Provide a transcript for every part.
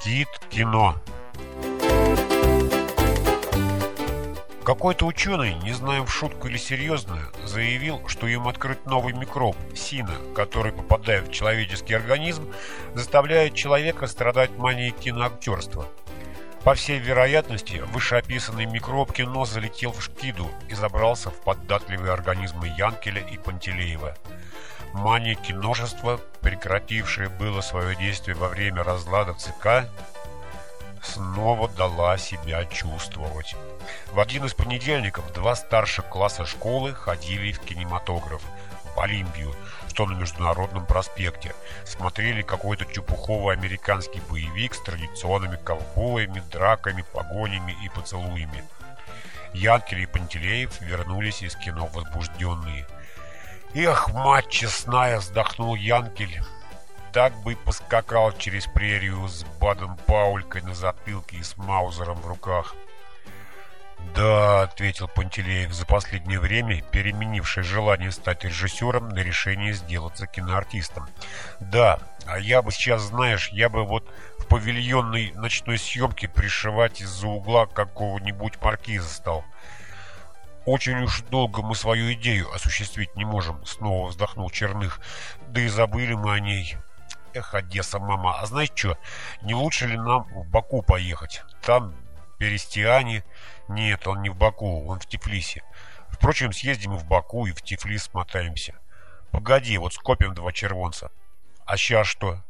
Шкит кино. Какой-то ученый, не знаю в шутку или серьезно, заявил, что им открыт новый микроб – сина, который, попадая в человеческий организм, заставляет человека страдать манией киноактерства. По всей вероятности, вышеописанный микроб кино залетел в шкиду и забрался в податливые организмы Янкеля и Пантелеева – Мания киношества, прекратившая было свое действие во время разлада ЦК, снова дала себя чувствовать. В один из понедельников два старших класса школы ходили в кинематограф, в Олимпию, что на Международном проспекте. Смотрели какой-то чепуховый американский боевик с традиционными ковбоями, драками, погонями и поцелуями. Янкель и Пантелеев вернулись из кино возбужденные – Эх, мать честная, вздохнул Янкель. Так бы и поскакал через прерию с Бадом Паулькой на затылке и с Маузером в руках. «Да», — ответил Пантелеев, за последнее время переменивший желание стать режиссером на решение сделаться киноартистом. «Да, а я бы сейчас, знаешь, я бы вот в павильонной ночной съемке пришивать из-за угла какого-нибудь маркиза стал». Очень уж долго мы свою идею осуществить не можем, снова вздохнул Черных. Да и забыли мы о ней. Эх, Одесса, мама, а знаешь что, не лучше ли нам в Баку поехать? Там Перестиане... Нет, он не в Баку, он в Тифлисе. Впрочем, съездим в Баку, и в Тифлис смотаемся. Погоди, вот скопим два червонца. А сейчас что?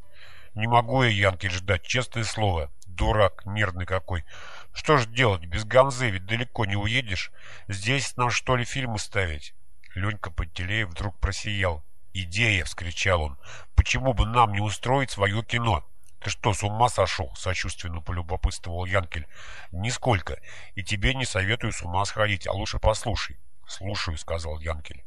Не могу я, Янкель, ждать, честное слово. Дурак, нервный какой. Что ж делать, без Ганзы ведь далеко не уедешь. Здесь нам что ли фильмы ставить? Ленька Пантелеев вдруг просиял. «Идея!» — вскричал он. «Почему бы нам не устроить свое кино?» «Ты что, с ума сошел?» — сочувственно полюбопытствовал Янкель. «Нисколько. И тебе не советую с ума сходить, а лучше послушай». «Слушаю», — сказал Янкель.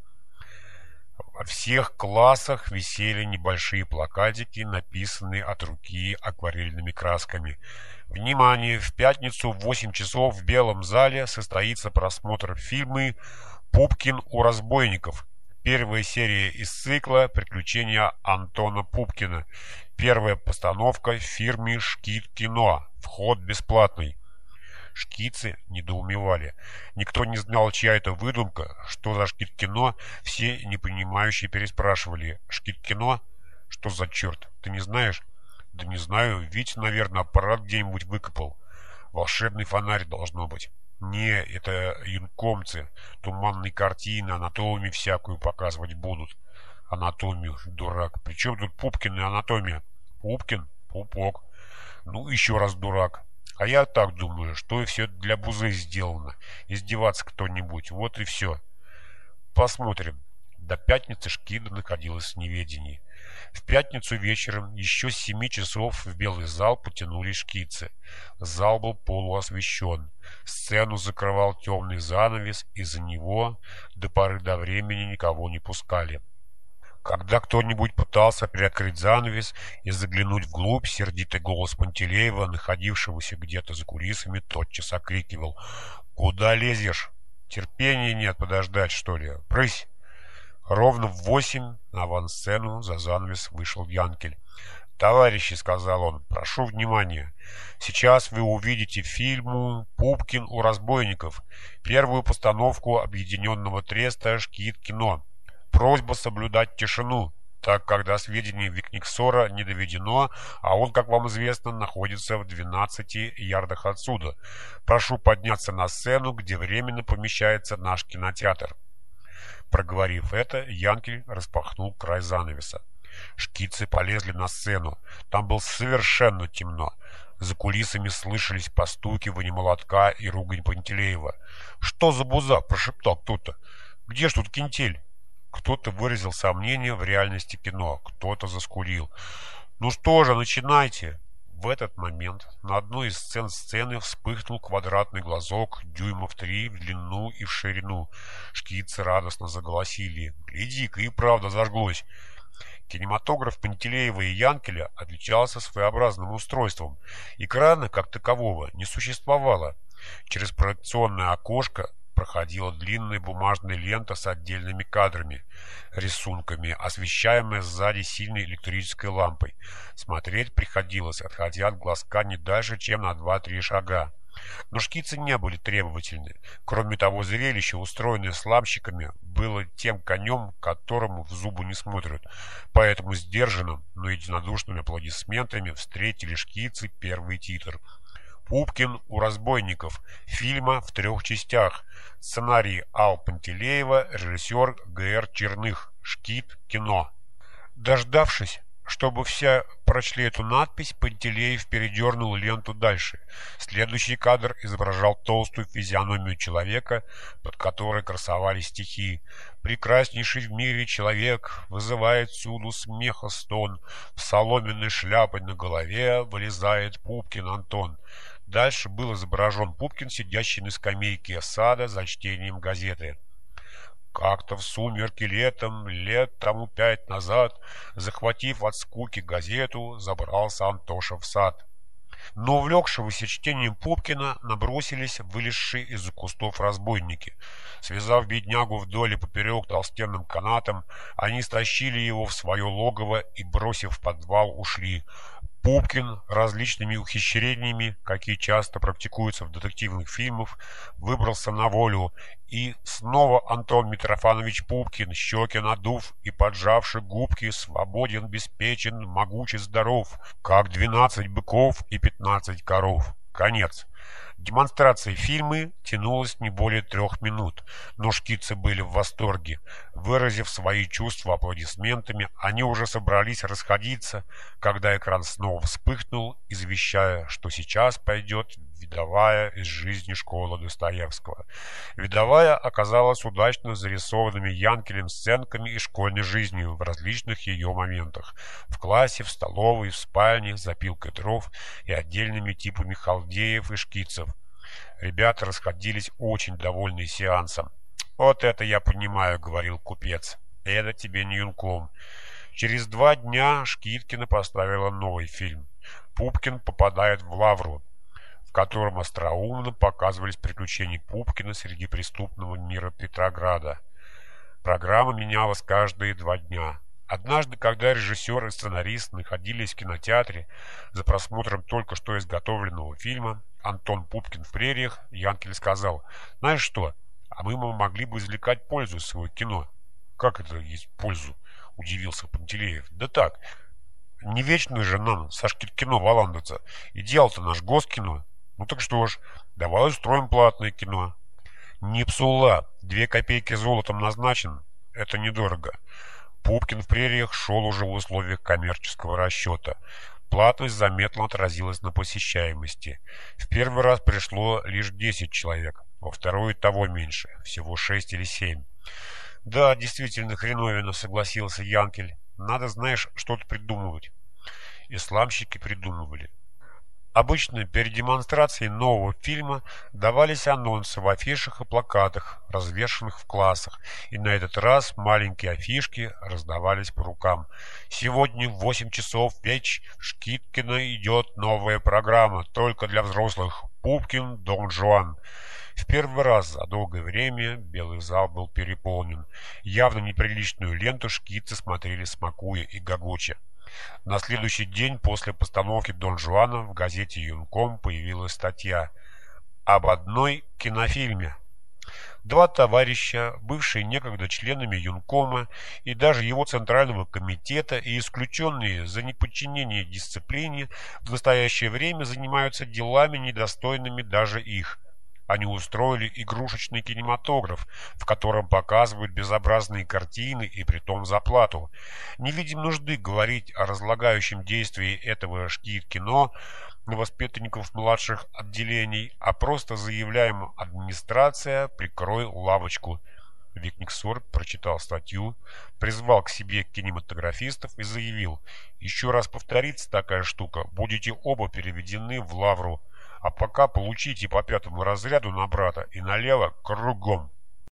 Во всех классах висели небольшие плакатики, написанные от руки акварельными красками. Внимание! В пятницу в 8 часов в Белом зале состоится просмотр фильма «Пупкин у разбойников». Первая серия из цикла «Приключения Антона Пупкина». Первая постановка в фирме «Шкит кино». Вход бесплатный. Шкицы недоумевали. Никто не знал, чья это выдумка, что за шкит-кино. Все непонимающие переспрашивали. «Шкит-кино? Что за черт? Ты не знаешь?» «Да не знаю. Витя, наверное, аппарат где-нибудь выкопал. Волшебный фонарь должно быть». «Не, это юнкомцы. Туманные картины, анатомию всякую показывать будут». «Анатомию, дурак. Причем тут Пупкин и анатомия?» «Пупкин? Пупок». «Ну, еще раз дурак. А я так думаю, что и все для бузы сделано. Издеваться кто-нибудь, вот и все. Посмотрим. До пятницы Шкида находилась в неведении. В пятницу вечером еще с семи часов в белый зал потянули шкицы. Зал был полуосвещен. Сцену закрывал темный занавес, и за него до поры до времени никого не пускали. Когда кто-нибудь пытался приоткрыть занавес и заглянуть вглубь, сердитый голос Пантелеева, находившегося где-то за кулисами, тотчас окрикивал «Куда лезешь? Терпения нет подождать, что ли? Прысь!» Ровно в восемь на авансцену за занавес вышел Янкель. «Товарищи», — сказал он, — «прошу внимания. Сейчас вы увидите фильм «Пупкин у разбойников», первую постановку объединенного треста «Шкит кино». Просьба соблюдать тишину, так как до сведений Викниксора не доведено, а он, как вам известно, находится в 12 ярдах отсюда. Прошу подняться на сцену, где временно помещается наш кинотеатр. Проговорив это, Янкель распахнул край занавеса. Шкицы полезли на сцену. Там было совершенно темно. За кулисами слышались постукивание молотка и ругань Пантелеева. «Что за буза?» – прошептал кто-то. «Где ж тут кинтель?» Кто-то выразил сомнение в реальности кино, кто-то заскурил. «Ну что же, начинайте!» В этот момент на одной из сцен сцены вспыхнул квадратный глазок дюймов три в длину и в ширину. Шкицы радостно заголосили. «Гляди-ка, и правда зажглось!» Кинематограф Пантелеева и Янкеля отличался своеобразным устройством. Экрана, как такового, не существовало. Через проекционное окошко проходила длинная бумажная лента с отдельными кадрами, рисунками, освещаемая сзади сильной электрической лампой. Смотреть приходилось, отходя от глазка не дальше, чем на два-три шага. Но шкицы не были требовательны. Кроме того, зрелище, устроенное сламщиками, было тем конем, которому в зубы не смотрят. Поэтому сдержанным, но единодушными аплодисментами встретили шкицы первый титр. Пупкин у разбойников. Фильма в трех частях. Сценарий Ал Пантелеева, режиссер Г.Р. Черных. Шкит. Кино. Дождавшись, чтобы все прочли эту надпись, Пантелеев передернул ленту дальше. Следующий кадр изображал толстую физиономию человека, под которой красовались стихи. «Прекраснейший в мире человек вызывает всюду смеха стон, в соломенной шляпой на голове вылезает Пупкин Антон». Дальше был изображен Пупкин, сидящий на скамейке сада за чтением газеты. Как-то в сумерки летом, лет тому пять назад, захватив от скуки газету, забрался Антоша в сад. Но увлекшегося чтением Пупкина набросились вылезшие из-за кустов разбойники. Связав беднягу вдоль и поперек толстенным канатом, они стащили его в свое логово и, бросив в подвал, ушли, Пупкин различными ухищрениями, какие часто практикуются в детективных фильмах, выбрался на волю, и снова Антон Митрофанович Пупкин, щеки надув и поджавши губки, свободен, беспечен, могуч и здоров, как двенадцать быков и пятнадцать коров. Конец. Демонстрация фильмы тянулась не более трех минут, но шкицы были в восторге. Выразив свои чувства аплодисментами, они уже собрались расходиться, когда экран снова вспыхнул, извещая, что сейчас пойдет видовая из жизни школы Достоевского. Видовая оказалась удачно зарисованными Янкелем сценками и школьной жизнью в различных ее моментах. В классе, в столовой, в спальне, запилкой дров и отдельными типами халдеев и шкицев. Ребята расходились очень довольные сеансом. «Вот это я понимаю», — говорил купец. «Это тебе не юнком». Через два дня Шкиткина поставила новый фильм. Пупкин попадает в лавру котором остроумно показывались приключения Пупкина среди преступного мира Петрограда. Программа менялась каждые два дня. Однажды, когда режиссер и сценарист находились в кинотеатре за просмотром только что изготовленного фильма «Антон Пупкин в прериях», Янкель сказал, «Знаешь что, а мы могли бы извлекать пользу из своего кино». «Как это есть пользу?» – удивился Пантелеев. «Да так, не вечно же нам со кино валандаться. Идеал-то наш госкино. Ну так что ж, давай устроим платное кино. Не псула, две копейки золотом назначен, это недорого. Пупкин в прериях шел уже в условиях коммерческого расчета. Платность заметно отразилась на посещаемости. В первый раз пришло лишь 10 человек, во второй того меньше, всего 6 или 7. «Да, действительно хреновина», — согласился Янкель. «Надо, знаешь, что-то придумывать». Исламщики придумывали. Обычно перед демонстрацией нового фильма давались анонсы в афишах и плакатах, развешанных в классах, и на этот раз маленькие афишки раздавались по рукам. Сегодня в 8 часов веч Шкиткина идет новая программа, только для взрослых. Пупкин, Дон Жуан. В первый раз за долгое время белый зал был переполнен. Явно неприличную ленту шкицы смотрели смакуя и гогоча. На следующий день после постановки «Дон Жуана» в газете «Юнком» появилась статья об одной кинофильме. Два товарища, бывшие некогда членами Юнкома и даже его Центрального комитета и исключенные за неподчинение дисциплине, в настоящее время занимаются делами, недостойными даже их – они устроили игрушечный кинематограф, в котором показывают безобразные картины и притом за плату. Не видим нужды говорить о разлагающем действии этого шкит-кино на воспитанников младших отделений, а просто заявляем «Администрация, прикрой лавочку». Викниксор прочитал статью, призвал к себе кинематографистов и заявил «Еще раз повторится такая штука, будете оба переведены в лавру». А пока получите по пятому разряду на брата и налево кругом.